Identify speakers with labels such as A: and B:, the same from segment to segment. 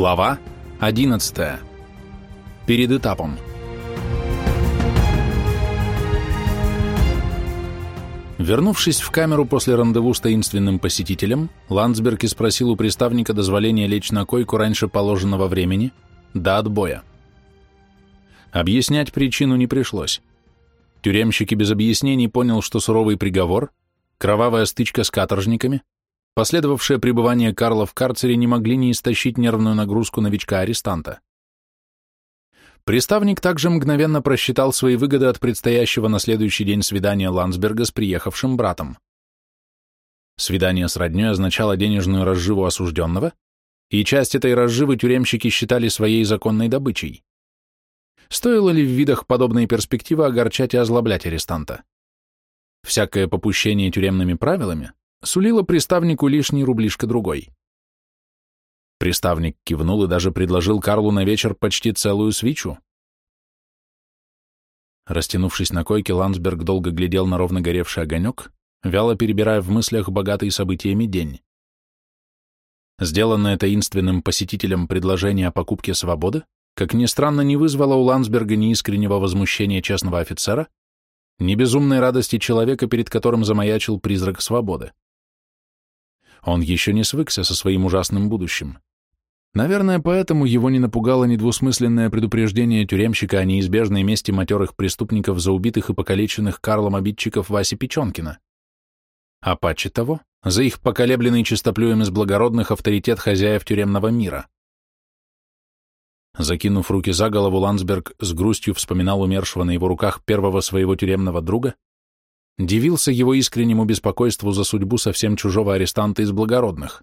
A: Глава 11. Перед этапом. Вернувшись в камеру после рандеву с таинственным посетителем, Ландсберг спросил у приставника дозволения лечь на койку раньше положенного времени, до отбоя. Объяснять причину не пришлось. Тюремщик и без объяснений понял, что суровый приговор, кровавая стычка с каторжниками, последовавшее пребывание Карла в карцере не могли не истощить нервную нагрузку новичка-арестанта. Приставник также мгновенно просчитал свои выгоды от предстоящего на следующий день свидания Ландсберга с приехавшим братом. Свидание с роднёй означало денежную разживу осужденного, и часть этой разживы тюремщики считали своей законной добычей. Стоило ли в видах подобной перспективы огорчать и озлоблять арестанта? Всякое попущение тюремными правилами сулило приставнику лишний рублишко другой. Приставник кивнул и даже предложил Карлу на вечер почти целую свечу. Растянувшись на койке, Ландсберг долго глядел на ровно горевший огонек, вяло перебирая в мыслях богатый событиями день. Сделанное таинственным посетителем предложение о покупке свободы, как ни странно, не вызвало у Ландсберга ни искреннего возмущения честного офицера, ни безумной радости человека, перед которым замаячил призрак свободы. Он еще не свыкся со своим ужасным будущим. Наверное, поэтому его не напугало недвусмысленное предупреждение тюремщика о неизбежной мести матерых преступников за убитых и покалеченных Карлом обидчиков Васи Печенкина. А паче того, за их поколебленный чистоплюем из благородных авторитет хозяев тюремного мира. Закинув руки за голову, Ландсберг с грустью вспоминал умершего на его руках первого своего тюремного друга, дивился его искреннему беспокойству за судьбу совсем чужого арестанта из благородных.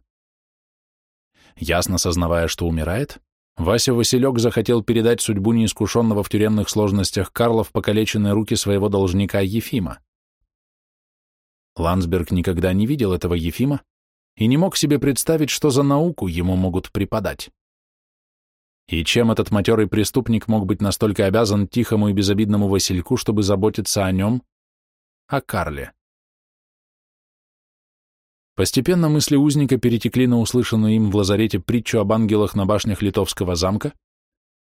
A: Ясно сознавая, что умирает, Вася Василек захотел передать судьбу неискушенного в тюремных сложностях Карла в покалеченные руки своего должника Ефима. Ландсберг никогда не видел этого Ефима и не мог себе представить, что за науку ему могут преподать. И чем этот матерый преступник мог быть настолько обязан тихому и безобидному Васильку, чтобы заботиться о нем, о Карле? Постепенно мысли узника перетекли на услышанную им в лазарете притчу об ангелах на башнях Литовского замка,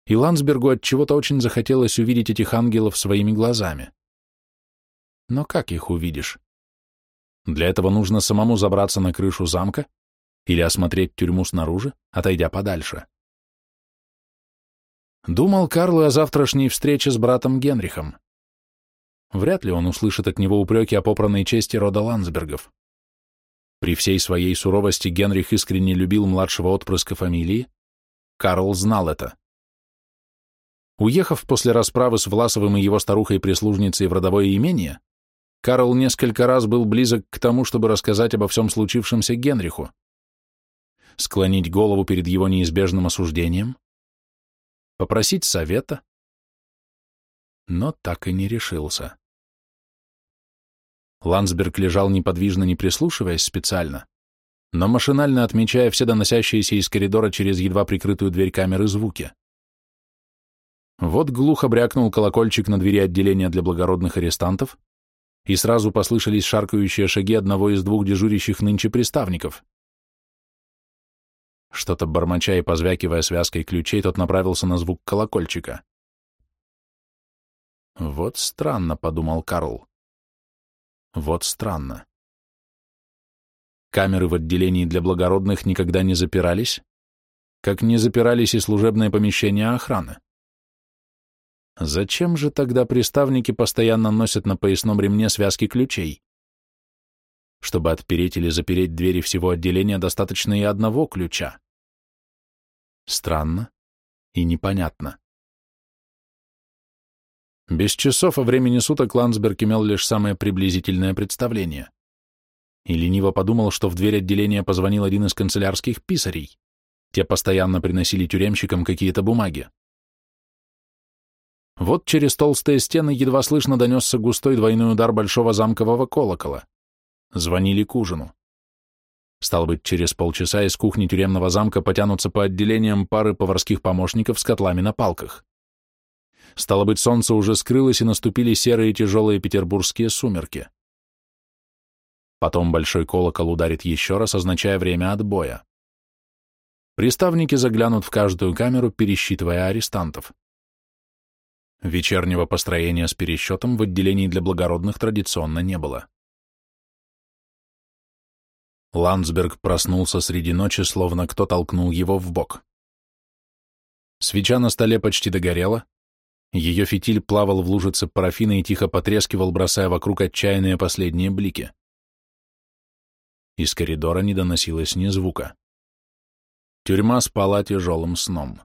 A: и Ландсбергу от чего-то очень захотелось увидеть этих ангелов своими глазами. Но как их увидишь? Для этого нужно самому забраться на крышу замка или осмотреть тюрьму снаружи, отойдя подальше. Думал Карл о завтрашней встрече с братом Генрихом. Вряд ли он услышит от него упреки о попранной чести рода Ландсбергов. При всей своей суровости Генрих искренне любил младшего отпрыска фамилии. Карл знал это. Уехав после расправы с Власовым и его старухой-прислужницей в родовое имение, Карл несколько раз был близок к тому, чтобы рассказать обо всем случившемся Генриху, склонить голову перед его неизбежным осуждением, попросить совета, но так и не решился. Ландсберг лежал неподвижно, не прислушиваясь специально, но машинально отмечая все доносящиеся из коридора через едва прикрытую дверь камеры звуки. Вот глухо брякнул колокольчик на двери отделения для благородных арестантов, и сразу послышались шаркающие шаги одного из двух дежурящих нынче приставников. Что-то бормоча и позвякивая связкой ключей, тот направился на звук колокольчика. «Вот странно», — подумал Карл. Вот странно. Камеры в отделении для благородных никогда не запирались, как не запирались и служебные помещения охраны. Зачем же тогда приставники постоянно носят на поясном ремне связки ключей? Чтобы отпереть или запереть двери всего отделения, достаточно и одного ключа. Странно и непонятно. Без часов о времени суток Ландсберг имел лишь самое приблизительное представление. И лениво подумал, что в дверь отделения позвонил один из канцелярских писарей. Те постоянно приносили тюремщикам какие-то бумаги. Вот через толстые стены едва слышно донесся густой двойной удар большого замкового колокола. Звонили к ужину. Стало быть, через полчаса из кухни тюремного замка потянутся по отделениям пары поварских помощников с котлами на палках. Стало быть, солнце уже скрылось, и наступили серые тяжелые петербургские сумерки. Потом большой колокол ударит еще раз, означая время отбоя. Приставники заглянут в каждую камеру, пересчитывая арестантов. Вечернего построения с пересчетом в отделении для благородных традиционно не было. Ландсберг проснулся среди ночи, словно кто толкнул его в бок. Свеча на столе почти догорела, ее фитиль плавал в лужице парафина и тихо потрескивал, бросая вокруг отчаянные последние блики. Из коридора не доносилось ни звука. Тюрьма спала тяжелым сном.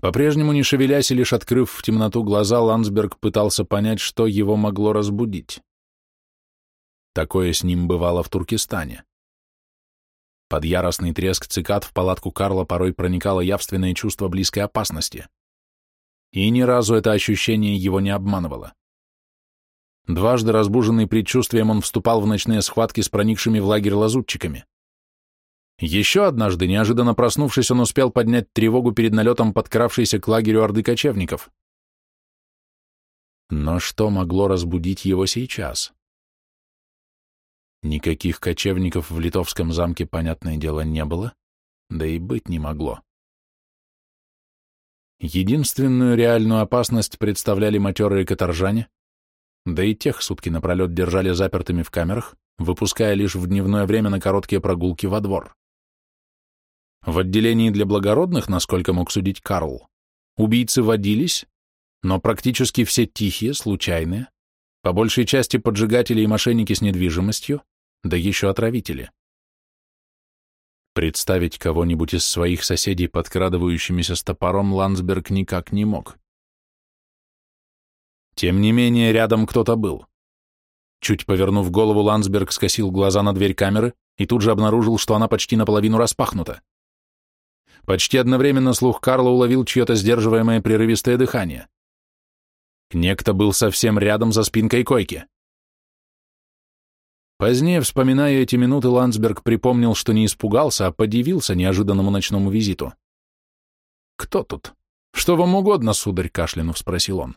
A: По-прежнему не шевелясь и лишь открыв в темноту глаза, Ландсберг пытался понять, что его могло разбудить. Такое с ним бывало в Туркестане. Под яростный треск цикад в палатку Карла порой проникало явственное чувство близкой опасности. И ни разу это ощущение его не обманывало. Дважды разбуженный предчувствием он вступал в ночные схватки с проникшими в лагерь лазутчиками. Еще однажды, неожиданно проснувшись, он успел поднять тревогу перед налетом подкравшейся к лагерю орды кочевников. Но что могло разбудить его сейчас? Никаких кочевников в литовском замке, понятное дело, не было, да и быть не могло. Единственную реальную опасность представляли матерые каторжане, да и тех сутки напролет держали запертыми в камерах, выпуская лишь в дневное время на короткие прогулки во двор. В отделении для благородных, насколько мог судить Карл, убийцы водились, но практически все тихие, случайные, по большей части поджигатели и мошенники с недвижимостью, да еще отравители. Представить кого-нибудь из своих соседей подкрадывающимися с топором Ландсберг никак не мог. Тем не менее, рядом кто-то был. Чуть повернув голову, Ландсберг скосил глаза на дверь камеры и тут же обнаружил, что она почти наполовину распахнута. Почти одновременно слух Карла уловил чье-то сдерживаемое прерывистое дыхание. Некто был совсем рядом за спинкой койки. Позднее, вспоминая эти минуты, Ландсберг припомнил, что не испугался, а подивился неожиданному ночному визиту. «Кто тут? Что вам угодно, сударь?» — кашлянув спросил он.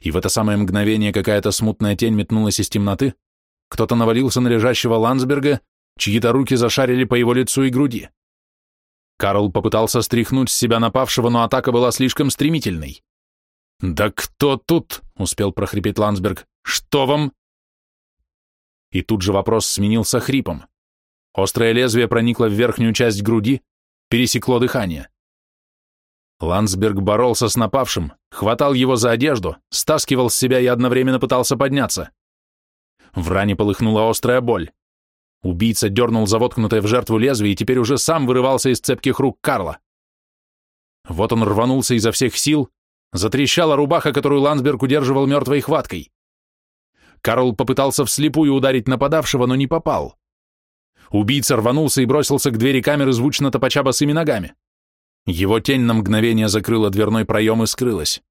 A: И в это самое мгновение какая-то смутная тень метнулась из темноты, кто-то навалился на лежащего Ландсберга, чьи-то руки зашарили по его лицу и груди. Карл попытался стряхнуть с себя напавшего, но атака была слишком стремительной. «Да кто тут?» — успел прохрипеть Ландсберг. «Что вам?» И тут же вопрос сменился хрипом. Острое лезвие проникло в верхнюю часть груди, пересекло дыхание. Ландсберг боролся с напавшим, хватал его за одежду, стаскивал с себя и одновременно пытался подняться. В ране полыхнула острая боль. Убийца дернул завоткнутое в жертву лезвие и теперь уже сам вырывался из цепких рук Карла. Вот он рванулся изо всех сил, затрещала рубаха, которую Ландсберг удерживал мертвой хваткой. Карл попытался вслепую ударить нападавшего, но не попал. Убийца рванулся и бросился к двери камеры, звучно топача босыми ногами. Его тень на мгновение закрыла дверной проем и скрылась.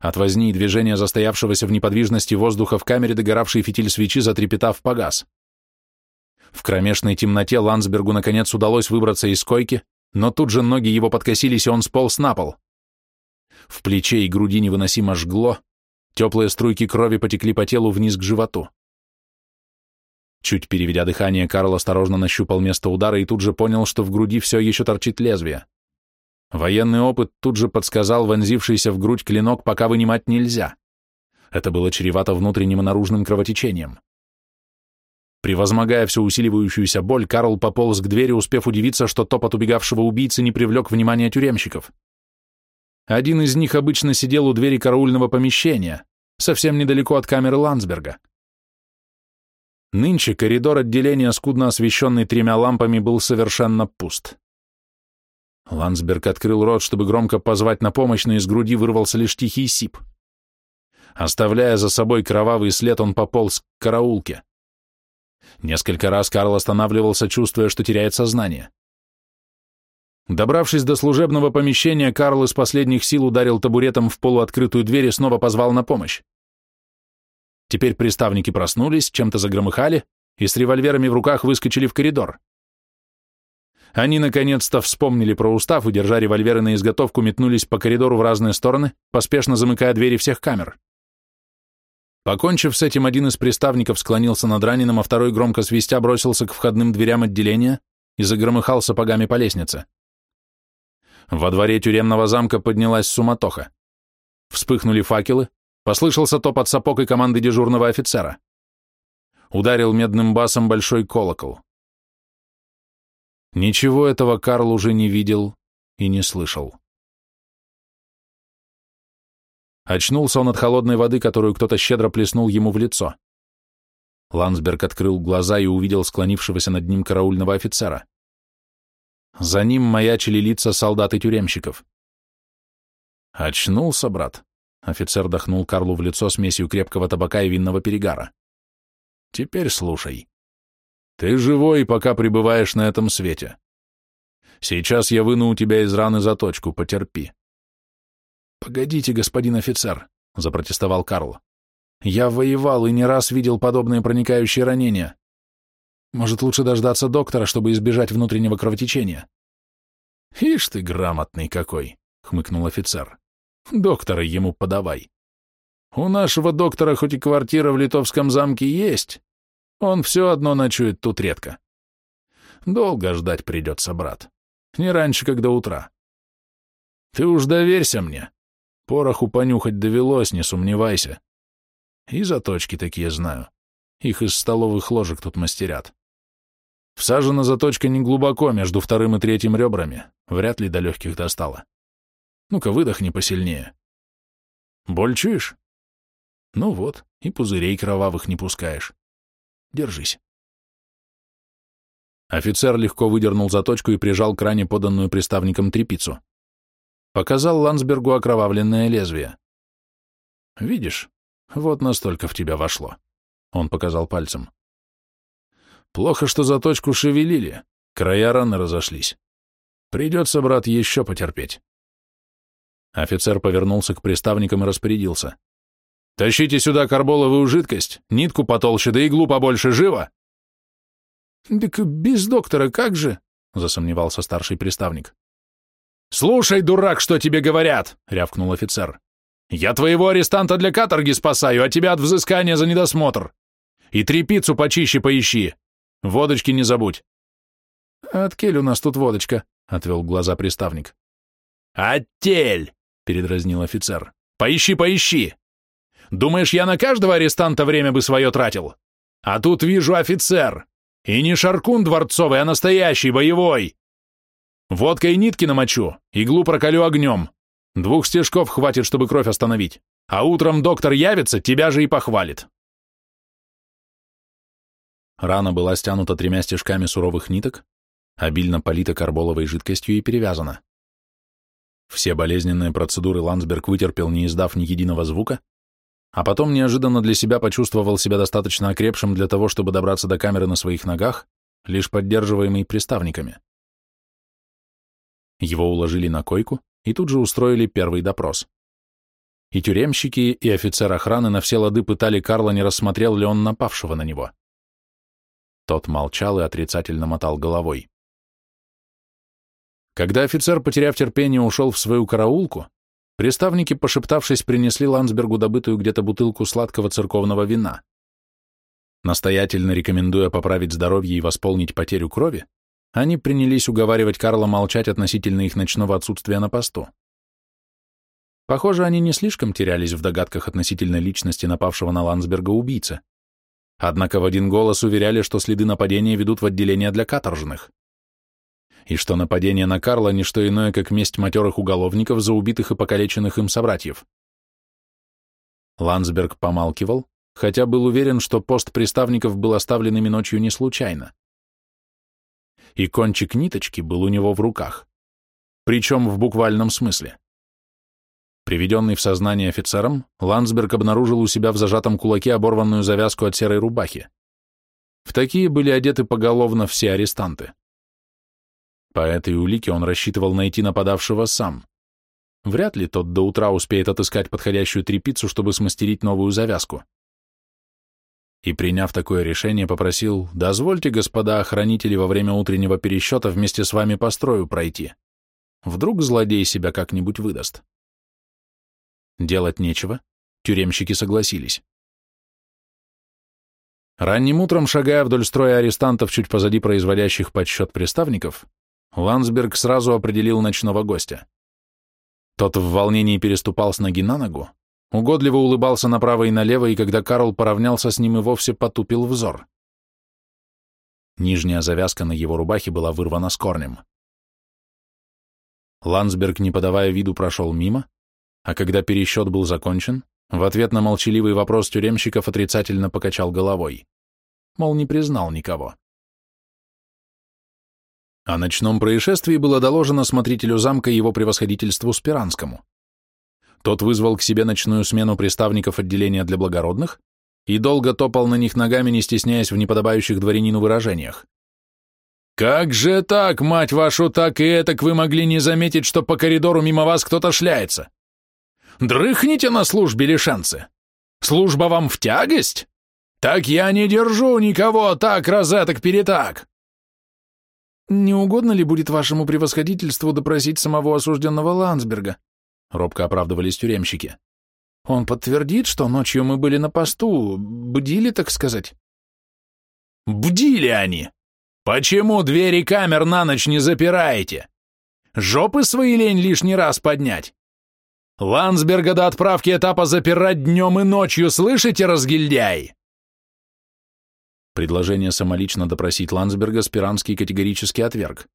A: От возни и движения застоявшегося в неподвижности воздуха в камере догоравший фитиль свечи, затрепетав, погас. В кромешной темноте Ландсбергу наконец удалось выбраться из койки, но тут же ноги его подкосились, и он сполз на пол. В плече и груди невыносимо жгло, теплые струйки крови потекли по телу вниз к животу. Чуть переведя дыхание, Карл осторожно нащупал место удара и тут же понял, что в груди все еще торчит лезвие. Военный опыт тут же подсказал вонзившийся в грудь клинок, пока вынимать нельзя. Это было чревато внутренним и наружным кровотечением. Превозмогая всю усиливающуюся боль, Карл пополз к двери, успев удивиться, что топот убегавшего убийцы не привлек внимания тюремщиков. Один из них обычно сидел у двери караульного помещения, совсем недалеко от камеры Ландсберга. Нынче коридор отделения, скудно освещенный тремя лампами, был совершенно пуст. Ландсберг открыл рот, чтобы громко позвать на помощь, но из груди вырвался лишь тихий сип. Оставляя за собой кровавый след, он пополз к караулке. Несколько раз Карл останавливался, чувствуя, что теряет сознание. Добравшись до служебного помещения, Карл из последних сил ударил табуретом в полуоткрытую дверь и снова позвал на помощь. Теперь приставники проснулись, чем-то загромыхали и с револьверами в руках выскочили в коридор. Они наконец-то вспомнили про устав и, держа револьверы на изготовку, метнулись по коридору в разные стороны, поспешно замыкая двери всех камер. Покончив с этим, один из приставников склонился над раненым, а второй громко свистя бросился к входным дверям отделения и загромыхал сапогами по лестнице. Во дворе тюремного замка поднялась суматоха. Вспыхнули факелы, послышался топот сапог и команды дежурного офицера. Ударил медным басом большой колокол. Ничего этого Карл уже не видел и не слышал. Очнулся он от холодной воды, которую кто-то щедро плеснул ему в лицо. Ландсберг открыл глаза и увидел склонившегося над ним караульного офицера. За ним маячили лица солдат и тюремщиков. «Очнулся, брат», — офицер дохнул Карлу в лицо смесью крепкого табака и винного перегара. «Теперь слушай. Ты живой, пока пребываешь на этом свете. Сейчас я выну у тебя из раны заточку, потерпи. «Погодите, господин офицер», — запротестовал Карл. «Я воевал и не раз видел подобные проникающие ранения. Может, лучше дождаться доктора, чтобы избежать внутреннего кровотечения?» «Ишь ты грамотный какой!» — хмыкнул офицер. «Доктора ему подавай. У нашего доктора хоть и квартира в Литовском замке есть, он все одно ночует тут редко. Долго ждать придется, брат. Не раньше, как до утра. Ты уж доверься мне. Пороху понюхать довелось, не сомневайся. И заточки такие знаю. Их из столовых ложек тут мастерят. Всажена заточка не глубоко, между вторым и третьим ребрами. Вряд ли до легких достала. Ну-ка, выдохни посильнее. Боль чуешь? Ну вот, и пузырей кровавых не пускаешь. Держись. Офицер легко выдернул заточку и прижал к ране поданную приставником трепицу. Показал Ландсбергу окровавленное лезвие. «Видишь, вот настолько в тебя вошло», — он показал пальцем. «Плохо, что заточку шевелили, края раны разошлись. Придется, брат, еще потерпеть». Офицер повернулся к приставникам и распорядился. «Тащите сюда карболовую жидкость, нитку потолще, да иглу побольше, живо!» «Так без доктора как же?» — засомневался старший приставник. «Слушай, дурак, что тебе говорят!» — рявкнул офицер. «Я твоего арестанта для каторги спасаю, а тебя от взыскания за недосмотр. И трепицу почище поищи. Водочки не забудь». «Откель у нас тут водочка», — отвел глаза приставник. «Оттель!» — передразнил офицер. «Поищи, поищи! Думаешь, я на каждого арестанта время бы свое тратил? А тут вижу офицер. И не шаркун дворцовый, а настоящий, боевой. Водкой нитки намочу, иглу проколю огнем. Двух стежков хватит, чтобы кровь остановить. А утром доктор явится, тебя же и похвалит. Рана была стянута тремя стежками суровых ниток, обильно полита карболовой жидкостью и перевязана. Все болезненные процедуры Ландсберг вытерпел, не издав ни единого звука, а потом неожиданно для себя почувствовал себя достаточно окрепшим для того, чтобы добраться до камеры на своих ногах, лишь поддерживаемый приставниками. Его уложили на койку и тут же устроили первый допрос. И тюремщики, и офицер охраны на все лады пытали Карла, не рассмотрел ли он напавшего на него. Тот молчал и отрицательно мотал головой. Когда офицер, потеряв терпение, ушел в свою караулку, приставники, пошептавшись, принесли Ландсбергу добытую где-то бутылку сладкого церковного вина. Настоятельно рекомендуя поправить здоровье и восполнить потерю крови, они принялись уговаривать Карла молчать относительно их ночного отсутствия на посту. Похоже, они не слишком терялись в догадках относительно личности напавшего на Ландсберга убийцы. Однако в один голос уверяли, что следы нападения ведут в отделение для каторжных. И что нападение на Карла – не что иное, как месть матерых уголовников за убитых и покалеченных им собратьев. Ландсберг помалкивал, хотя был уверен, что пост приставников был оставлен ими ночью не случайно и кончик ниточки был у него в руках, причем в буквальном смысле. Приведенный в сознание офицером, Ландсберг обнаружил у себя в зажатом кулаке оборванную завязку от серой рубахи. В такие были одеты поголовно все арестанты. По этой улике он рассчитывал найти нападавшего сам. Вряд ли тот до утра успеет отыскать подходящую трепицу, чтобы смастерить новую завязку и, приняв такое решение, попросил «Дозвольте, господа охранители, во время утреннего пересчета вместе с вами по строю пройти. Вдруг злодей себя как-нибудь выдаст». Делать нечего, тюремщики согласились. Ранним утром, шагая вдоль строя арестантов чуть позади производящих подсчет приставников, Ландсберг сразу определил ночного гостя. Тот в волнении переступал с ноги на ногу, угодливо улыбался направо и налево, и когда Карл поравнялся с ним и вовсе потупил взор. Нижняя завязка на его рубахе была вырвана с корнем. Ландсберг, не подавая виду, прошел мимо, а когда пересчет был закончен, в ответ на молчаливый вопрос тюремщиков отрицательно покачал головой. Мол, не признал никого. О ночном происшествии было доложено смотрителю замка его превосходительству Спиранскому. Тот вызвал к себе ночную смену приставников отделения для благородных и долго топал на них ногами, не стесняясь в неподобающих дворянину выражениях. «Как же так, мать вашу, так и этак вы могли не заметить, что по коридору мимо вас кто-то шляется? Дрыхните на службе лишанцы! Служба вам в тягость? Так я не держу никого так розеток-перетак!»
B: «Не угодно ли будет вашему превосходительству допросить самого осужденного Ландсберга?» — робко оправдывались тюремщики. «Он подтвердит, что ночью мы были на посту, бдили, так сказать».
A: «Бдили они! Почему двери камер на ночь не запираете? Жопы свои лень лишний раз поднять? Ландсберга до отправки этапа запирать днем и ночью, слышите, разгильдяй?» Предложение самолично допросить Ландсберга Спиранский категорически отверг.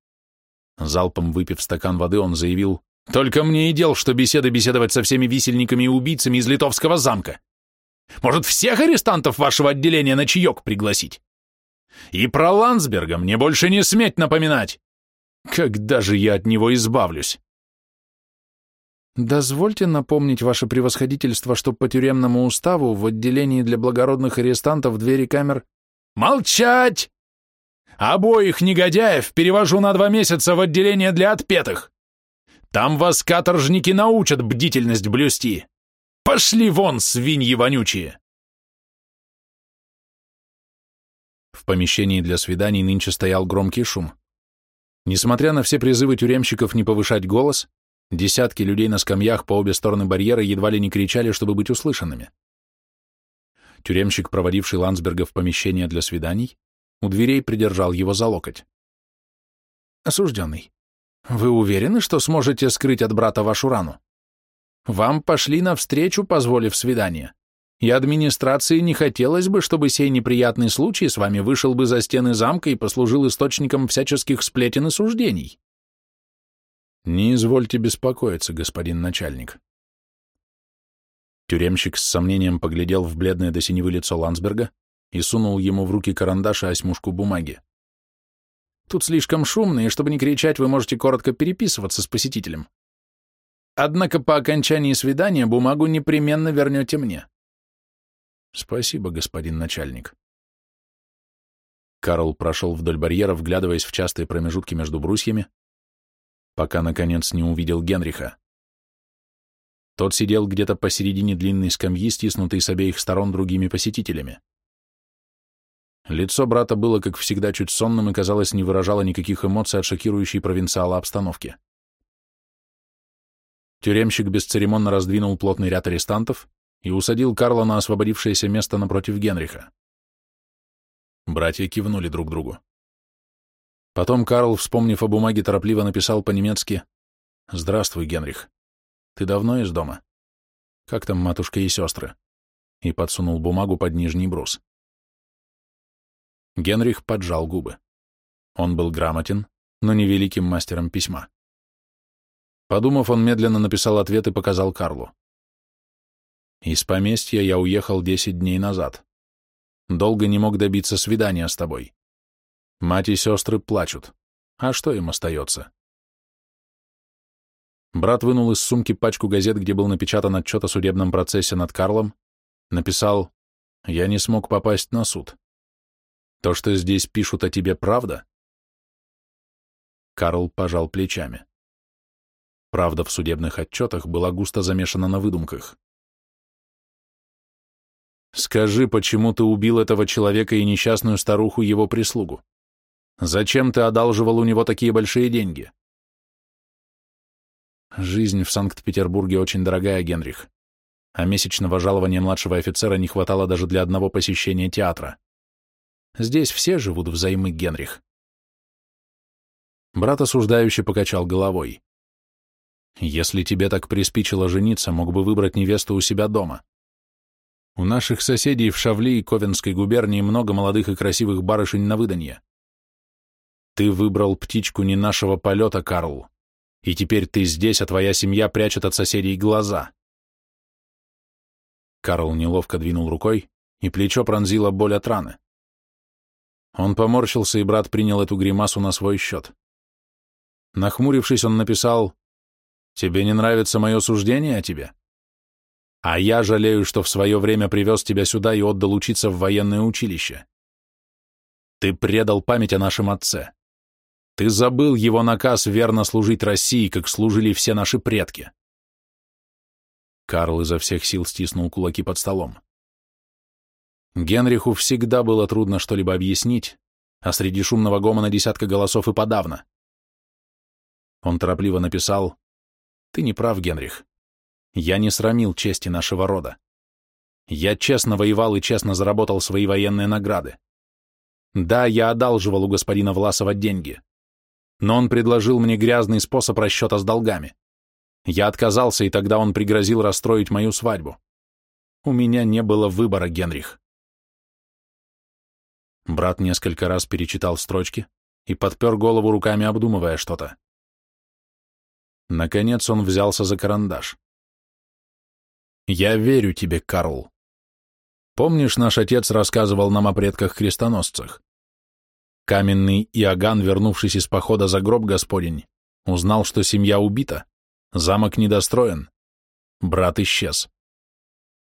A: Залпом выпив стакан воды, он заявил, «Только мне и дел, что беседы беседовать со всеми висельниками и убийцами из Литовского замка. Может, всех арестантов вашего отделения на чаек пригласить? И про Ландсберга мне больше не сметь напоминать. Когда же я от него избавлюсь?»
B: «Дозвольте напомнить ваше превосходительство, что по тюремному уставу в отделении для благородных арестантов двери камер
A: «Молчать! Обоих негодяев перевожу на два месяца в отделение для отпетых. Там вас каторжники научат бдительность блюсти. Пошли вон, свиньи вонючие!» В помещении для свиданий нынче стоял громкий шум. Несмотря на все призывы тюремщиков не повышать голос, десятки людей на скамьях по обе стороны барьера едва ли не кричали, чтобы быть услышанными. Тюремщик, проводивший Ландсберга в помещение для свиданий, у дверей придержал его за локоть.
B: «Осужденный, вы уверены, что сможете скрыть от брата вашу рану? Вам пошли навстречу, позволив свидание, и администрации не хотелось бы, чтобы сей неприятный случай с вами вышел бы за стены замка и послужил источником всяческих сплетен и суждений».
A: «Не извольте беспокоиться, господин начальник», Тюремщик с сомнением поглядел в бледное до синевы лицо Ландсберга и сунул ему в руки карандаш и осьмушку бумаги.
B: «Тут слишком шумно, и чтобы не кричать, вы можете коротко переписываться с посетителем. Однако по окончании свидания бумагу непременно вернете мне».
A: «Спасибо, господин начальник». Карл прошел вдоль барьера, вглядываясь в частые промежутки между брусьями, пока, наконец, не увидел Генриха. Тот сидел где-то посередине длинной скамьи, стиснутой с обеих сторон другими посетителями. Лицо брата было, как всегда, чуть сонным и, казалось, не выражало никаких эмоций от шокирующей провинциала обстановки. Тюремщик бесцеремонно раздвинул плотный ряд арестантов и усадил Карла на освободившееся место напротив Генриха. Братья кивнули друг другу. Потом Карл, вспомнив о бумаге, торопливо написал по-немецки «Здравствуй, Генрих. Ты давно из дома? Как там матушка и сестры?» И подсунул бумагу под нижний брус. Генрих поджал губы. Он был грамотен, но не великим мастером письма. Подумав, он медленно написал ответ и показал Карлу. «Из поместья я уехал десять дней назад. Долго не мог добиться свидания с тобой. Мать и сестры плачут. А что им остается? Брат вынул из сумки пачку газет, где был напечатан отчет о судебном процессе над Карлом, написал «Я не смог попасть на суд. То, что здесь пишут о тебе, правда?» Карл пожал плечами. Правда в судебных отчетах была густо замешана на выдумках. «Скажи, почему ты убил этого человека и несчастную старуху его прислугу? Зачем ты одалживал у него такие большие деньги?» Жизнь в Санкт-Петербурге очень дорогая, Генрих, а месячного жалования младшего офицера не хватало даже для одного посещения театра. Здесь все живут взаймы, Генрих. Брат осуждающе покачал головой. Если тебе так приспичило жениться, мог бы выбрать невесту у себя дома. У наших соседей в Шавли и Ковенской губернии много молодых и красивых барышень на выданье. Ты выбрал птичку не нашего полета, Карл, и теперь ты здесь, а твоя семья прячет от соседей глаза. Карл неловко двинул рукой, и плечо пронзило боль от раны. Он поморщился, и брат принял эту гримасу на свой счет. Нахмурившись, он написал «Тебе не нравится мое суждение о тебе? А я жалею, что в свое время привез тебя сюда и отдал учиться в военное училище. Ты предал память о нашем отце. Ты забыл его наказ верно служить России, как служили все наши предки. Карл изо всех сил стиснул кулаки под столом. Генриху всегда было трудно что-либо объяснить, а среди шумного гомона десятка голосов и подавно. Он торопливо написал, «Ты не прав, Генрих. Я не срамил чести нашего рода. Я честно воевал и честно заработал свои военные награды. Да, я одалживал у господина Власова деньги но он предложил мне грязный способ расчета с долгами. Я отказался, и тогда он пригрозил расстроить мою свадьбу. У меня не было выбора, Генрих. Брат несколько раз перечитал строчки и подпер голову руками, обдумывая что-то. Наконец он взялся за карандаш. «Я верю тебе, Карл. Помнишь, наш отец рассказывал нам о предках-крестоносцах? Каменный Иоганн, вернувшись из похода за гроб Господень, узнал, что семья убита, замок недостроен, брат исчез.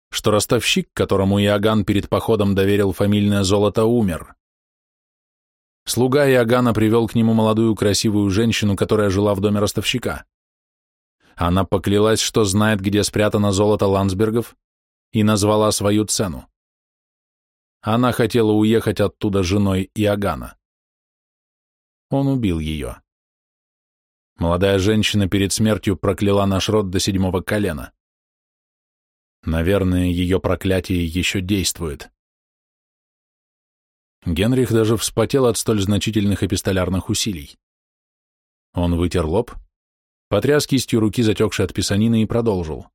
A: Что ростовщик, которому Иоганн перед походом доверил фамильное золото, умер. Слуга Иоганна привел к нему молодую красивую женщину, которая жила в доме ростовщика. Она поклялась, что знает, где спрятано золото Ландсбергов, и назвала свою цену. Она хотела уехать оттуда женой Иоганна. Он убил ее. Молодая женщина перед смертью прокляла наш род до седьмого колена. Наверное, ее проклятие еще действует. Генрих даже вспотел от столь значительных эпистолярных усилий. Он вытер лоб, потряс кистью руки, затекшей от писанины, и продолжил.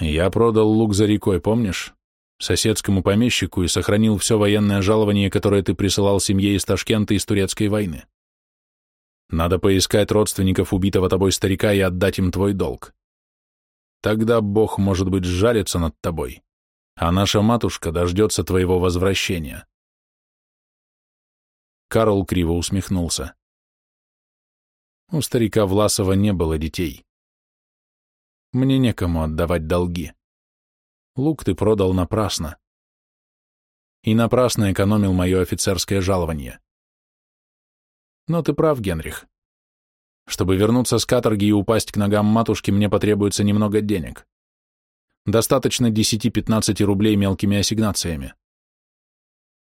A: «Я продал лук за рекой, помнишь? Соседскому помещику и сохранил все военное жалование, которое ты присылал семье из Ташкента из турецкой войны. Надо поискать родственников убитого тобой старика и отдать им твой долг. Тогда Бог, может быть, сжалится над тобой, а наша матушка дождется твоего возвращения. Карл криво усмехнулся. У старика Власова не было детей. Мне некому отдавать долги. Лук ты продал напрасно. И напрасно экономил мое офицерское жалование. Но ты прав, Генрих. Чтобы вернуться с каторги и упасть к ногам матушки, мне потребуется немного денег. Достаточно 10-15 рублей мелкими ассигнациями.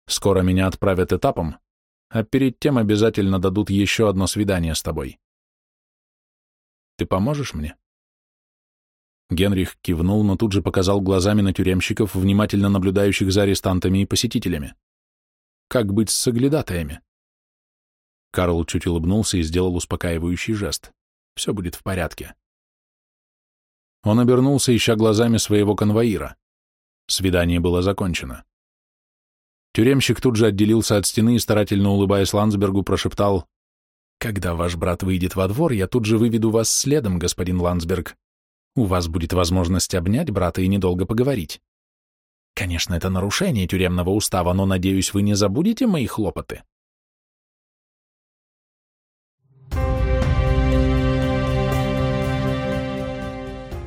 A: Скоро меня отправят этапом, а перед тем обязательно дадут еще одно свидание с тобой. Ты поможешь мне? Генрих кивнул, но тут же показал глазами на тюремщиков, внимательно наблюдающих за арестантами и посетителями. Как быть с соглядатаями? Карл чуть улыбнулся и сделал успокаивающий жест. Все будет в порядке. Он обернулся, ища глазами своего конвоира. Свидание было закончено. Тюремщик тут же отделился от стены и, старательно улыбаясь Ландсбергу, прошептал, «Когда ваш брат выйдет во двор, я тут же выведу вас следом, господин Ландсберг. У вас будет возможность обнять брата и недолго поговорить. Конечно, это нарушение тюремного устава, но, надеюсь, вы не забудете мои хлопоты.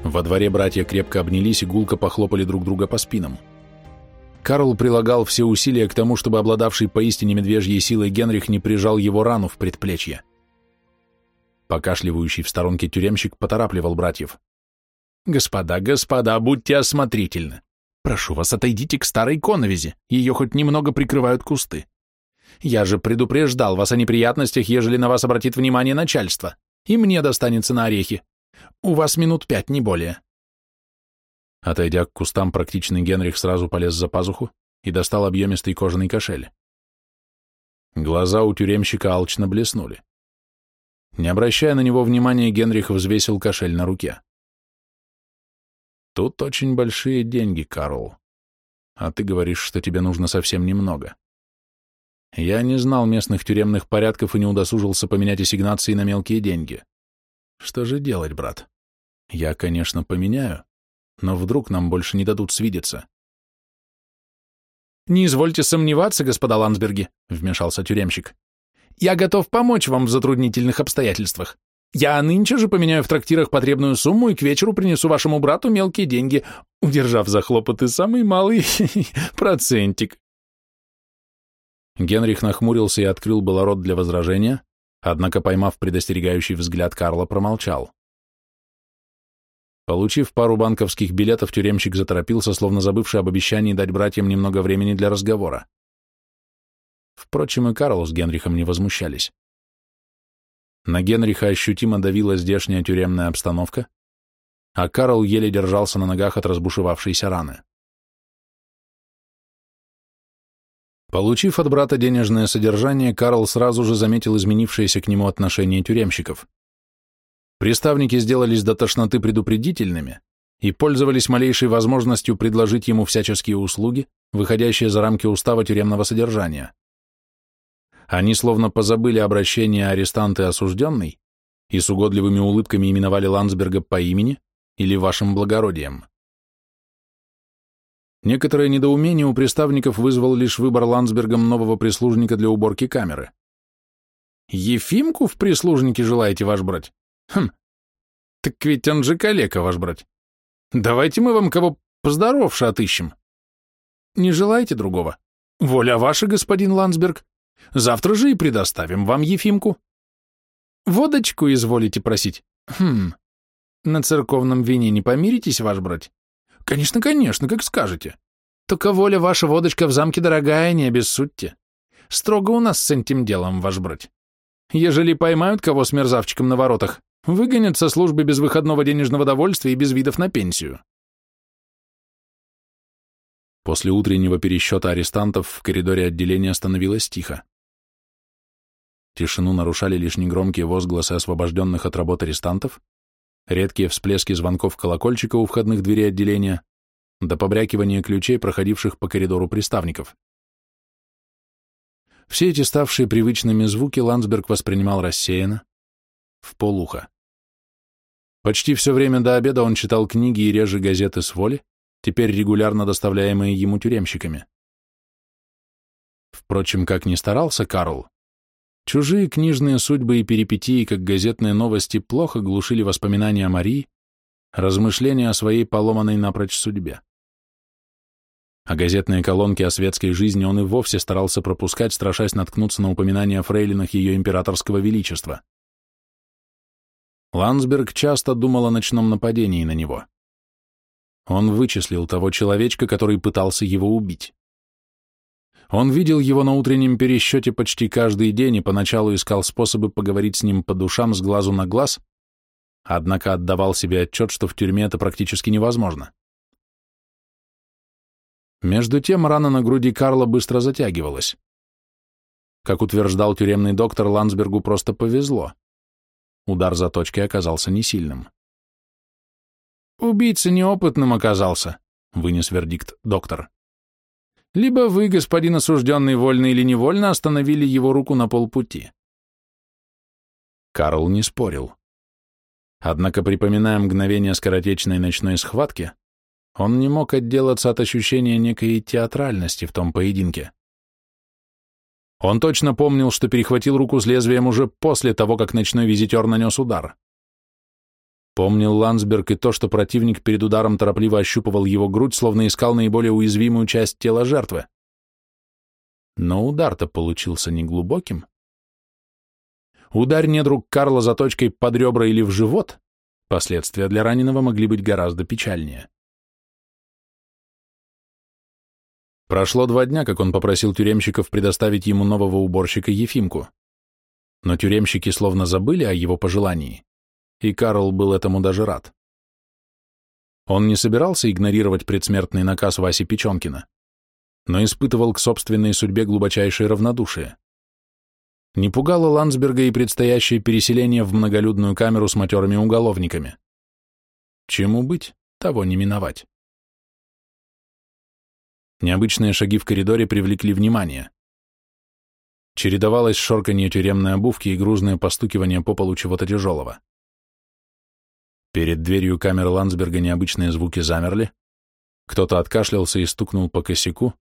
A: Во дворе братья крепко обнялись и гулко похлопали друг друга по спинам. Карл прилагал все усилия к тому, чтобы обладавший поистине медвежьей силой Генрих не прижал его рану в предплечье. Покашливающий в сторонке тюремщик поторапливал братьев. «Господа, господа, будьте осмотрительны. Прошу вас, отойдите к старой коновизе, ее хоть немного прикрывают кусты. Я же предупреждал вас о неприятностях, ежели на вас обратит внимание начальство, и мне достанется на орехи. У вас минут пять, не более». Отойдя к кустам, практичный Генрих сразу полез за пазуху, и достал объемистый кожаный кошель. Глаза у тюремщика алчно блеснули. Не обращая на него внимания, Генрих взвесил кошель на руке. «Тут очень большие деньги, Карл. А ты говоришь, что тебе нужно совсем немного. Я не знал местных тюремных порядков и не удосужился поменять ассигнации на мелкие деньги. Что же делать, брат? Я, конечно, поменяю, но вдруг нам больше не дадут свидеться.
B: «Не извольте сомневаться, господа Ландсберги», — вмешался тюремщик. «Я готов помочь вам в затруднительных обстоятельствах. Я нынче же поменяю в трактирах потребную сумму и к вечеру принесу вашему брату мелкие деньги, удержав за хлопоты самый малый процентик».
A: Генрих нахмурился и открыл было рот для возражения, однако, поймав предостерегающий взгляд, Карла промолчал. Получив пару банковских билетов, тюремщик заторопился, словно забывший об обещании дать братьям немного времени для разговора. Впрочем, и Карл с Генрихом не возмущались. На Генриха ощутимо давила здешняя тюремная обстановка, а Карл еле держался на ногах от разбушевавшейся раны. Получив от брата денежное содержание, Карл сразу же заметил изменившееся к нему отношение тюремщиков. Приставники сделались до тошноты предупредительными и пользовались малейшей возможностью предложить ему всяческие услуги, выходящие за рамки устава тюремного содержания. Они словно позабыли обращение арестанты осужденный и с угодливыми улыбками именовали Ландсберга по имени или вашим благородием. Некоторое недоумение у приставников вызвал лишь выбор Ландсбергом нового прислужника для уборки камеры.
B: «Ефимку в прислужнике желаете ваш брать? Хм, так ведь он же калека, ваш брать. Давайте мы вам кого поздоровше отыщем. Не желаете другого? Воля ваша, господин Ландсберг. Завтра же и предоставим вам Ефимку. Водочку изволите просить? Хм, на церковном вине не помиритесь, ваш брать? Конечно, конечно, как скажете. Только воля ваша водочка в замке дорогая, не обессудьте. Строго у нас с этим делом, ваш брать. Ежели поймают кого с мерзавчиком на воротах, Выгонят со службы без выходного денежного довольствия и без видов на пенсию.
A: После утреннего пересчета арестантов в коридоре отделения становилось тихо. Тишину нарушали лишь негромкие возгласы освобожденных от работы арестантов, редкие всплески звонков колокольчика у входных дверей отделения, до побрякивания ключей, проходивших по коридору приставников. Все эти ставшие привычными звуки Ландсберг воспринимал рассеянно, в полухо. Почти все время до обеда он читал книги и реже газеты с воли, теперь регулярно доставляемые ему тюремщиками. Впрочем, как ни старался Карл, чужие книжные судьбы и перипетии, как газетные новости, плохо глушили воспоминания о Марии, размышления о своей поломанной напрочь судьбе. А газетные колонки о светской жизни он и вовсе старался пропускать, страшась наткнуться на упоминания о фрейлинах ее императорского величества. Ландсберг часто думал о ночном нападении на него. Он вычислил того человечка, который пытался его убить. Он видел его на утреннем пересчете почти каждый день и поначалу искал способы поговорить с ним по душам с глазу на глаз, однако отдавал себе отчет, что в тюрьме это практически невозможно. Между тем рана на груди Карла быстро затягивалась. Как утверждал тюремный доктор, Ландсбергу просто повезло. Удар заточкой оказался не сильным.
B: «Убийца неопытным оказался», — вынес вердикт доктор. «Либо вы, господин осужденный, вольно или невольно, остановили его руку на полпути».
A: Карл не спорил. Однако, припоминая мгновение скоротечной ночной схватки, он не мог отделаться от ощущения некой театральности в том поединке. Он точно помнил, что перехватил руку с лезвием уже после того, как ночной визитер нанес удар. Помнил Ландсберг и то, что противник перед ударом торопливо ощупывал его грудь, словно искал наиболее уязвимую часть тела жертвы. Но удар-то получился неглубоким. Удар недруг Карла заточкой под ребра или в живот, последствия для раненого могли быть гораздо печальнее. Прошло два дня, как он попросил тюремщиков предоставить ему нового уборщика Ефимку. Но тюремщики словно забыли о его пожелании, и Карл был этому даже рад. Он не собирался игнорировать предсмертный наказ Васи Печенкина. но испытывал к собственной судьбе глубочайшее равнодушие. Не пугало Ландсберга и предстоящее переселение в многолюдную камеру с матерыми уголовниками. Чему быть, того не миновать. Необычные шаги в коридоре привлекли внимание. Чередовалось шорканье тюремной обувки и грузное постукивание по полу чего-то тяжелого. Перед дверью камеры Ландсберга необычные звуки замерли. Кто-то откашлялся и стукнул по косяку.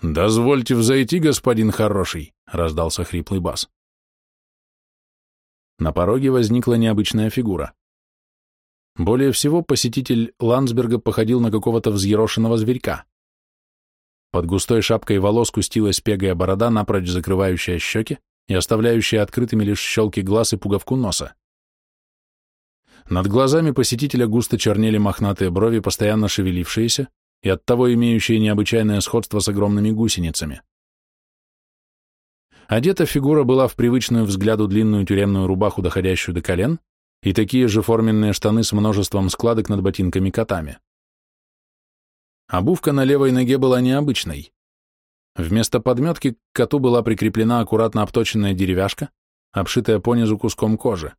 A: «Дозвольте взойти, господин хороший», — раздался хриплый бас. На пороге возникла необычная фигура. Более всего посетитель Ландсберга походил на какого-то взъерошенного зверька. Под густой шапкой волос кустилась пегая борода, напрочь закрывающая щеки и оставляющая открытыми лишь щелки глаз и пуговку носа. Над глазами посетителя густо чернели мохнатые брови, постоянно шевелившиеся и оттого имеющие необычайное сходство с огромными гусеницами. Одета фигура была в привычную взгляду длинную тюремную рубаху, доходящую до колен, и такие же форменные штаны с множеством складок над ботинками-котами. Обувка на левой ноге была необычной. Вместо подметки к коту была прикреплена аккуратно обточенная деревяшка, обшитая понизу куском кожи.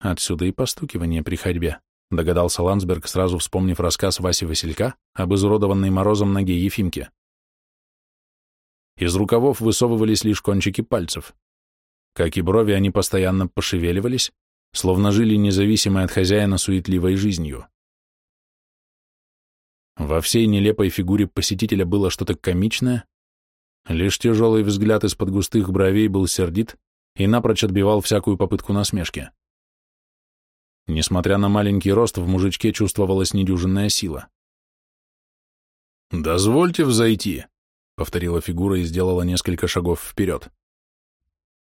A: Отсюда и постукивание при ходьбе, догадался Ландсберг, сразу вспомнив рассказ Васи Василька об изуродованной морозом ноге Ефимки. Из рукавов высовывались лишь кончики пальцев. Как и брови, они постоянно пошевеливались, словно жили независимой от хозяина суетливой жизнью. Во всей нелепой фигуре посетителя было что-то комичное, лишь тяжелый взгляд из-под густых бровей был сердит и напрочь отбивал всякую попытку насмешки. Несмотря на маленький рост, в мужичке чувствовалась недюжинная сила. «Дозвольте взойти», — повторила фигура и сделала несколько шагов вперед.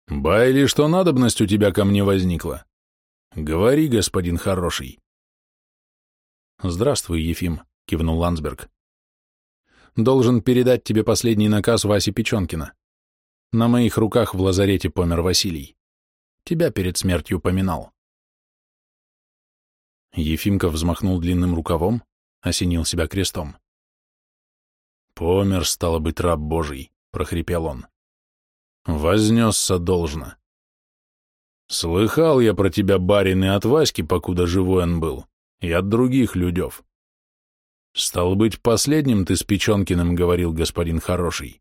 A: «Байли, что надобность у тебя ко мне возникла? Говори, господин хороший».
B: «Здравствуй, Ефим», — кивнул Ландсберг. «Должен передать тебе последний наказ Васи Печенкина. На моих руках в лазарете помер Василий. Тебя перед смертью поминал». Ефимка взмахнул длинным рукавом, осенил себя крестом.
A: «Помер, стало быть, раб Божий», — прохрипел он. «Вознесся должно. Слыхал я про тебя, барин, и от Васьки, покуда живой он был, и от других людев. Стал быть, последним ты с Печенкиным говорил, господин хороший.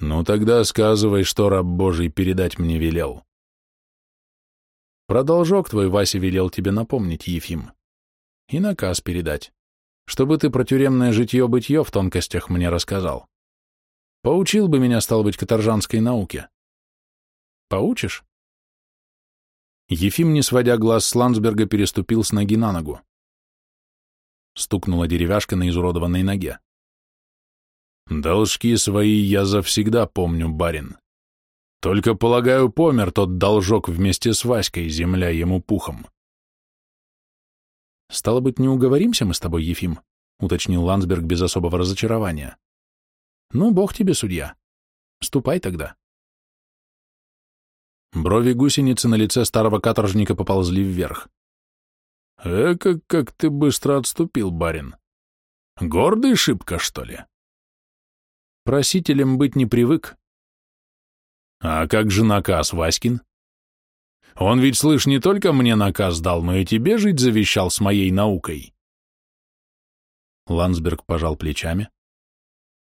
A: Ну тогда сказывай, что раб Божий передать мне велел».
B: Продолжок твой Вася велел тебе напомнить, Ефим. И наказ передать, чтобы ты про тюремное житье-бытье в тонкостях мне рассказал. Поучил бы меня, стал быть, каторжанской науке. Поучишь? Ефим, не сводя глаз с Ландсберга, переступил с ноги на ногу. Стукнула деревяшка на изуродованной ноге.
A: «Должки свои я завсегда помню, барин. Только, полагаю, помер тот должок вместе с Васькой, земля ему пухом.
B: «Стало быть, не уговоримся мы с тобой, Ефим?» — уточнил Ландсберг без особого разочарования. «Ну, бог тебе, судья. Ступай тогда». Брови гусеницы на лице старого каторжника поползли вверх.
A: «Эка, как ты быстро отступил, барин. Гордый шибко, что ли?»
B: «Просителем быть не привык»,
A: а как же наказ, Васькин? Он ведь, слышь, не только мне наказ дал, но и тебе жить завещал с моей наукой.
B: Ландсберг пожал плечами.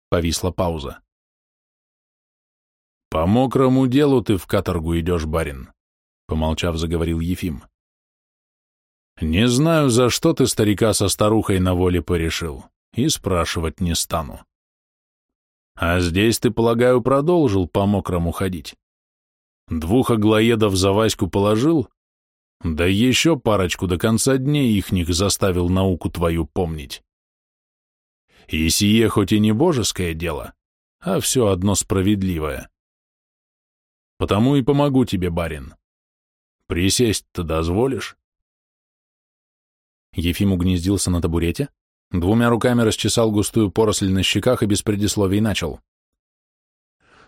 B: Повисла пауза.
A: «По мокрому делу ты в каторгу идешь, барин», — помолчав, заговорил Ефим. «Не знаю, за что ты старика со старухой на воле порешил, и спрашивать не стану. А здесь, ты, полагаю, продолжил по мокрому ходить. Двух аглоедов за Ваську положил, да еще парочку до конца дней ихних заставил науку твою помнить. И сие хоть и не божеское дело, а все одно справедливое. Потому и помогу тебе, барин. Присесть-то дозволишь?
B: Ефим угнездился на табурете, Двумя руками расчесал густую поросль на щеках и без предисловий начал.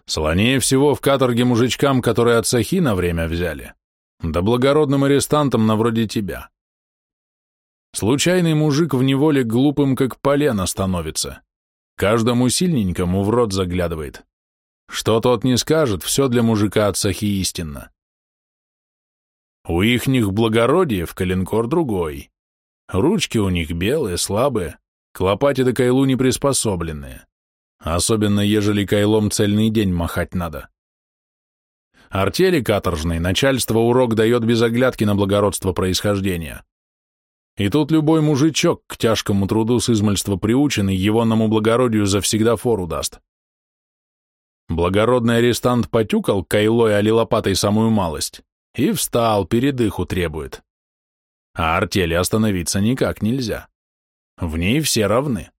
A: «Слонее всего в каторге мужичкам, которые от сахи на время взяли, да благородным арестантам на вроде тебя. Случайный мужик в неволе глупым, как полено, становится, Каждому сильненькому в рот заглядывает. Что тот не скажет, все для мужика от сахи истинно. У ихних благородиев коленкор другой. Ручки у них белые, слабые, к лопате до кайлу не приспособленные. Особенно, ежели кайлом цельный день махать надо. Артели каторжной начальство урок дает без оглядки на благородство происхождения. И тут любой мужичок к тяжкому труду с измальства приученный егонному благородию завсегда фору даст. Благородный арестант потюкал кайлой али лопатой самую малость и встал, передыху требует. А артели остановиться никак нельзя. В ней все равны.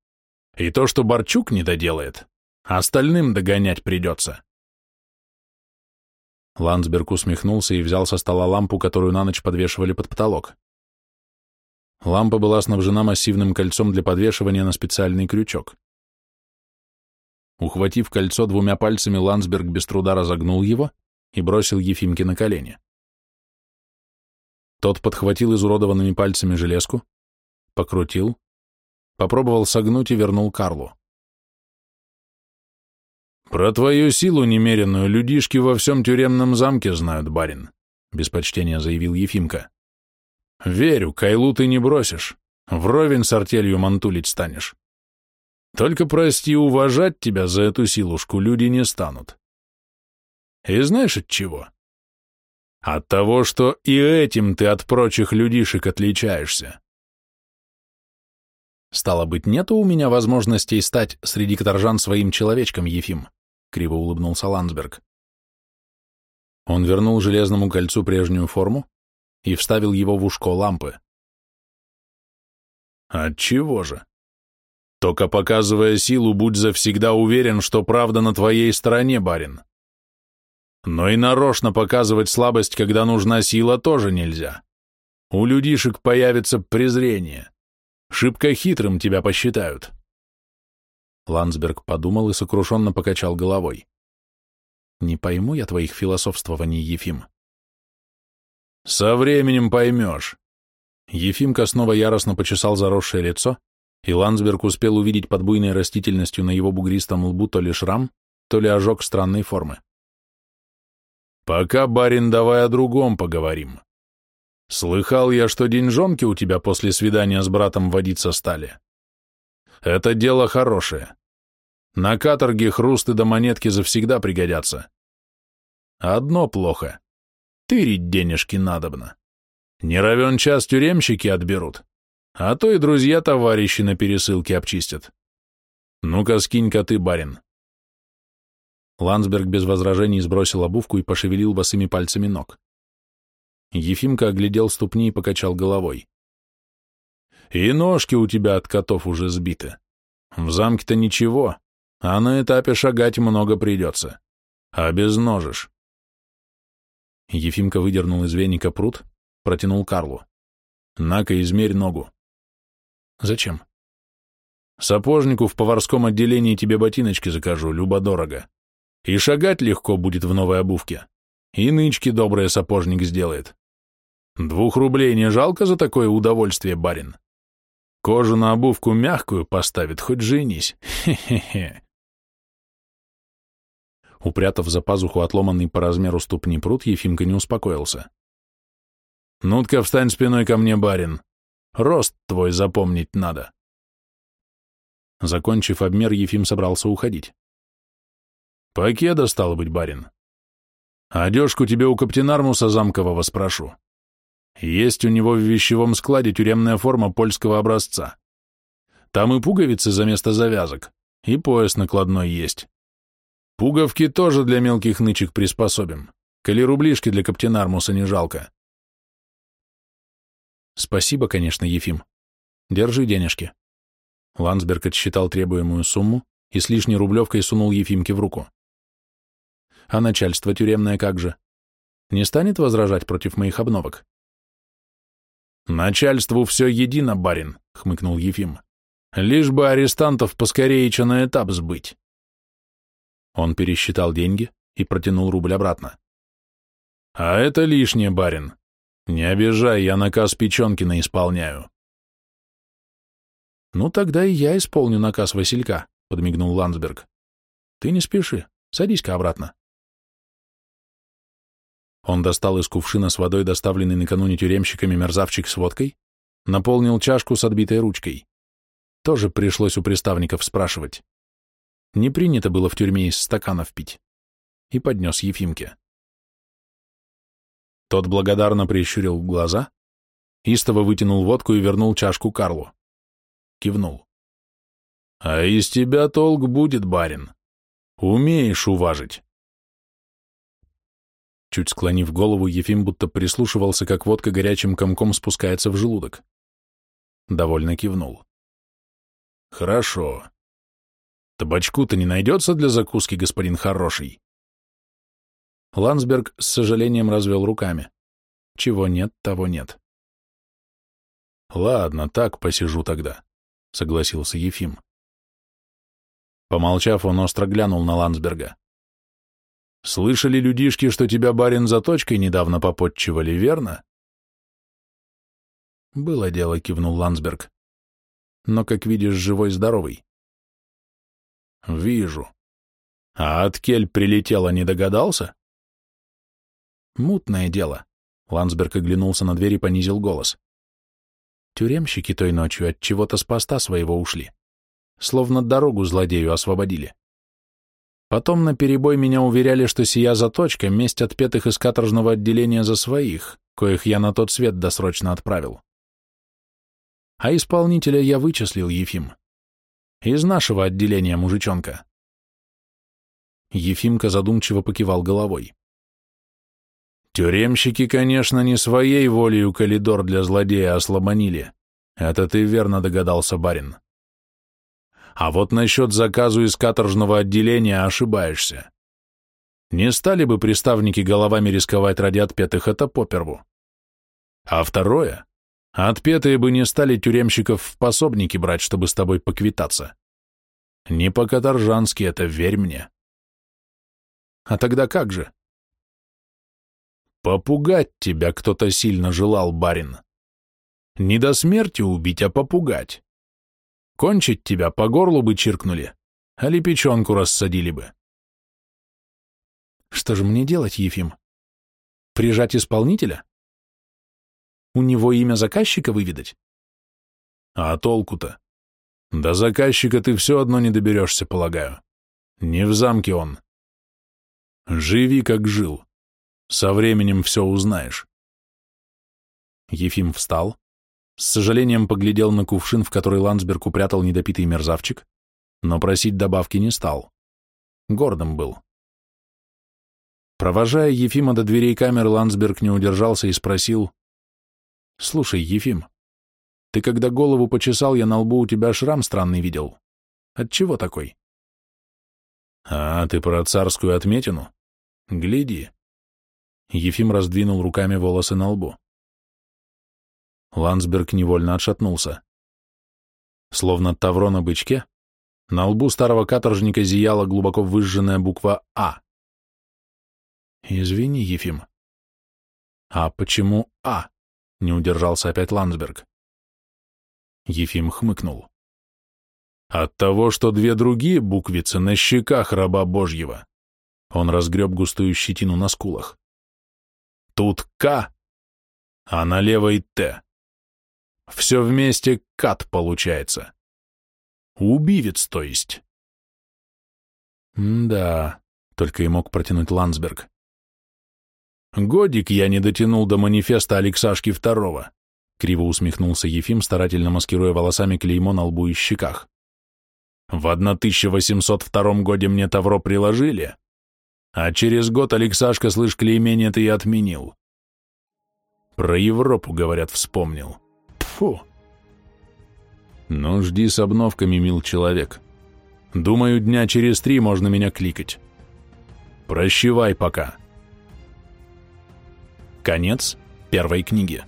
A: И то, что Борчук не доделает, остальным догонять придется.
B: Ландсберг усмехнулся и взял со стола лампу, которую на ночь подвешивали под потолок. Лампа была снабжена массивным кольцом для подвешивания на специальный крючок. Ухватив кольцо двумя пальцами, Ландсберг без труда разогнул его и бросил Ефимке на колени. Тот подхватил изуродованными пальцами железку, покрутил, попробовал согнуть и вернул Карлу.
A: «Про твою силу немеренную людишки во всем тюремном замке знают, барин», — без почтения заявил Ефимка. «Верю, Кайлу ты не бросишь, вровень с артелью мантулить станешь. Только прости, уважать тебя за эту силушку люди не станут. И знаешь от чего? От того, что и этим ты от прочих людишек отличаешься.
B: Стало быть, нету у меня возможностей стать среди каторжан своим человечком, Ефим. — криво улыбнулся Ландсберг. Он вернул железному кольцу прежнюю форму и вставил его в ушко лампы.
A: «Отчего же? Только показывая силу, будь завсегда уверен, что правда на твоей стороне, барин. Но и нарочно показывать слабость, когда нужна сила, тоже нельзя. У людишек появится презрение. Шибко хитрым тебя посчитают».
B: Ландсберг подумал и сокрушенно покачал головой. «Не пойму я твоих философствований, Ефим».
A: «Со временем поймешь».
B: Ефимка снова яростно почесал заросшее лицо, и Ландсберг успел увидеть под буйной растительностью на его бугристом лбу то ли шрам, то ли ожог странной формы.
A: «Пока, барин, давай о другом поговорим. Слыхал я, что деньжонки у тебя после свидания с братом водиться стали. Это дело хорошее. На каторге хрусты до монетки завсегда пригодятся. Одно плохо. Тырить денежки надобно. Не равен час тюремщики отберут, а то и друзья-товарищи на пересылке обчистят. Ну-ка, скинь-ка ты, барин.
B: Ландсберг без возражений сбросил обувку и пошевелил босыми пальцами ног. Ефимка оглядел ступни и покачал головой.
A: И ножки у тебя от котов уже сбиты. В замке-то ничего, а на этапе шагать много придется. А без ножишь.
B: Ефимка выдернул из веника пруд, протянул Карлу.
A: На-ка, измерь ногу.
B: Зачем?
A: Сапожнику в поварском отделении тебе ботиночки закажу, любо-дорого. И шагать легко будет в новой обувке. И нычки добрый сапожник сделает. Двух рублей не жалко за такое удовольствие, барин? Кожу на обувку мягкую поставит, хоть женись. Хе-хе-хе.
B: Упрятав за пазуху отломанный по размеру ступни пруд, Ефимка не успокоился.
A: «Ну-ка, встань спиной ко мне, барин. Рост твой запомнить надо».
B: Закончив обмер, Ефим собрался уходить.
A: «Покеда, стало быть, барин. Одежку тебе у каптенармуса замкового спрошу. Есть у него в вещевом складе тюремная форма польского образца. Там и пуговицы за место завязок, и пояс накладной есть. Пуговки тоже для мелких нычек приспособим, коли рублишки для каптенармуса не жалко.
B: Спасибо, конечно, Ефим. Держи денежки. Ландсберг отсчитал требуемую сумму и с лишней рублевкой сунул Ефимке в руку. А начальство тюремное как же? Не станет возражать против моих обновок?
A: «Начальству все едино, барин», — хмыкнул Ефим. «Лишь бы арестантов поскорее на этап сбыть».
B: Он пересчитал деньги и протянул рубль обратно.
A: «А это лишнее, барин. Не обижай, я наказ Печенкина исполняю».
B: «Ну, тогда и я исполню наказ Василька»,
A: подмигнул Ландсберг. Ты не спеши, садись-ка обратно. Он достал из кувшина с водой, доставленный накануне тюремщиками мерзавчик с водкой, наполнил чашку с отбитой ручкой. Тоже пришлось у приставников спрашивать. Не принято было в тюрьме из стаканов пить. И поднес Ефимке. Тот благодарно прищурил глаза, истово вытянул водку и вернул чашку Карлу. Кивнул. «А из тебя толк будет, барин. Умеешь уважить». Чуть склонив голову, Ефим будто прислушивался, как водка горячим комком спускается в желудок. Довольно кивнул. «Хорошо. Табачку-то не найдется для закуски, господин хороший?» Ландсберг с сожалением развел руками. Чего нет, того нет. «Ладно, так посижу тогда», — согласился Ефим. Помолчав, он остро глянул на Ландсберга. Слышали людишки, что тебя барин за точкой недавно попотчевали, верно? Было дело, кивнул Ландсберг. Но, как видишь, живой-здоровый. Вижу. А от кель прилетело, не догадался? Мутное дело. Ландсберг оглянулся на дверь и понизил голос. Тюремщики той ночью от чего-то с поста своего ушли. Словно дорогу злодею освободили. Потом на перебой меня уверяли, что сия заточка — месть отпетых из каторжного отделения за своих, коих я на тот свет досрочно отправил. А исполнителя я вычислил, Ефим. Из нашего отделения, мужичонка. Ефимка задумчиво покивал головой. Тюремщики, конечно, не своей волею коридор для злодея ослабонили. Это ты верно догадался, барин. А вот насчет заказу из каторжного отделения ошибаешься. Не стали бы приставники головами рисковать ради отпетых, это поперву. А второе, отпетые бы не стали тюремщиков в пособники брать, чтобы с тобой поквитаться. Не по-каторжански это, верь мне. А тогда как же? Попугать тебя кто-то сильно желал, барин. Не до смерти убить, а попугать. Кончить тебя по горлу бы чиркнули, а лепечонку рассадили бы. Что же мне делать, Ефим? Прижать исполнителя? У него имя заказчика выведать? А толку-то? До заказчика ты все одно не доберешься, полагаю. Не в замке он. Живи, как жил. Со временем все узнаешь. Ефим встал, с сожалением поглядел на кувшин, в который Ландсберг упрятал недопитый мерзавчик, но просить добавки не стал. Гордым был. Провожая Ефима до дверей камеры, Ландсберг не удержался и спросил, «Слушай, Ефим, ты когда голову почесал, я на лбу у тебя шрам странный видел. От чего такой?» «А, ты про царскую отметину? Гляди». Ефим раздвинул руками волосы на лбу. Ландсберг невольно отшатнулся. Словно тавро на бычке, на лбу старого каторжника зияла глубоко выжженная буква «А». «Извини, Ефим». «А почему «А»?» — не удержался опять Ландсберг. Ефим хмыкнул. «От того, что две другие буквицы на щеках раба Божьего». Он разгреб густую щетину на скулах. «Тут «К», а на левой «Т». Все вместе кат получается. Убивец, то есть. да, только и мог протянуть Ландсберг. Годик я не дотянул до манифеста Алексашки Второго. Криво усмехнулся Ефим, старательно маскируя волосами клеймо на лбу и щеках. В 1802 годе мне Тавро приложили, а через год Алексашка, слышь, клеймение-то и отменил. Про Европу, говорят, вспомнил. Фу. Ну, жди с обновками, мил человек. Думаю, дня через три можно меня кликать. Прощевай пока. Конец первой книги.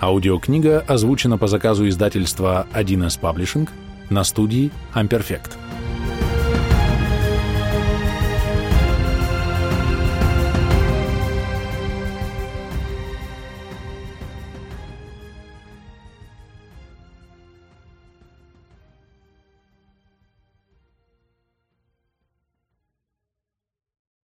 A: Аудиокнига озвучена по заказу издательства 1С Publishing на студии Amperfect.